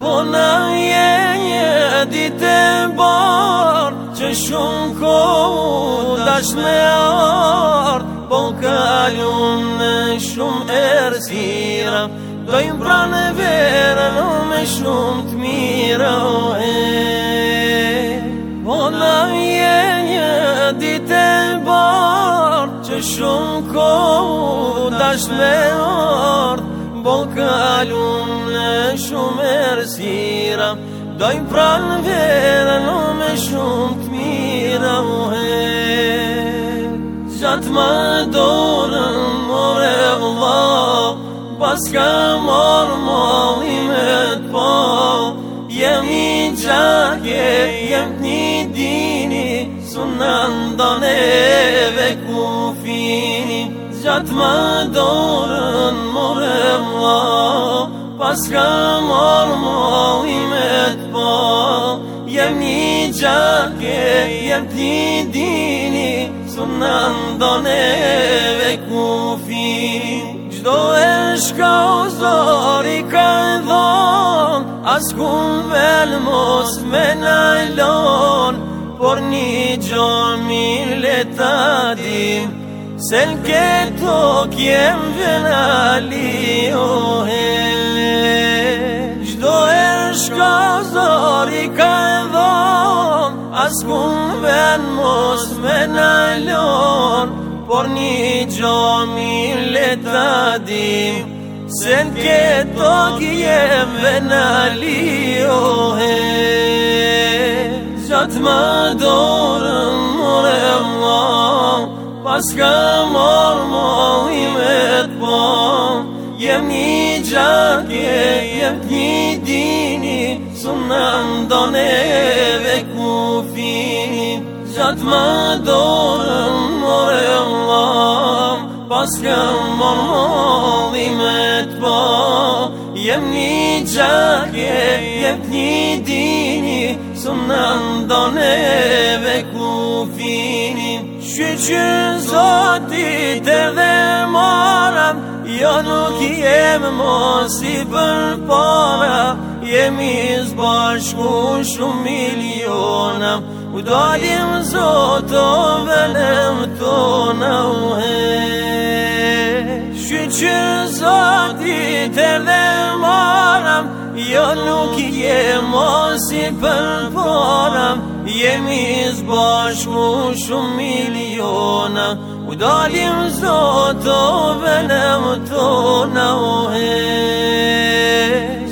Po në je një ditë e borë Që shumë ko dash me orë Po në kalun me shumë erë zira Do i në vera në me shumë të mira o e Po në je një ditë e borë Që shumë ko dash me orë Boka po lume shumë e rësira Doj pranë vera me shumë të mira muhe Gjatë ma dorën, në more vla Pas ka morë mali me të po Jem i gjakje, jem të një dini Sunë Sunan dëneve kufin gjatë më dorën more mla Pas ka morë më ime të po Jem një gjake, jem ti dini Su në ndoneve ku fi Gjdo e shka u zori ka e dhon As ku vel mos me nalon Por një gjomi leta dim Sen ke to kjem venali o he Gjdo e shka zori ka e dhon As kum ven mos venalon Por një gjomi leta dim Sen ke to kjem venali o he Gjatë më dorë s'ka mor mor i me t'po Jem një gjakje, jem një dini Su në ndone dhe ku fini Gjatë më dorën more allam Pas ka mor mor i me t'po Jem një gjakje, jem një dini Su në ndone dhe fini që që zotit dhe moram, jo nuk jem mos i para jem i zbashku shumë miliona, u dojim zoto vëlem tona u he. Që që zotit dhe moram, jo nuk jem mos i përpora, para zbashku shumë miliona, Yemiz başmuşum miljona U dalim zoto velem tona. na ohe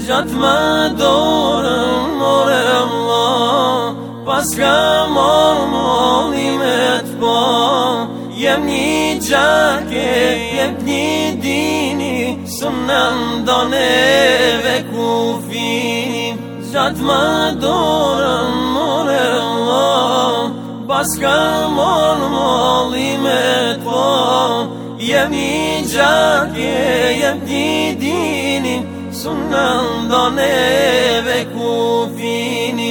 Zat ma dorem morem la Paska mormolim et ba Yemni cake yemni dini Sımnan dane ve kufini Zat ma dorem paska mol moli me të po Jem një gjakje, jem t'i dinin Sunë në ndoneve ku fini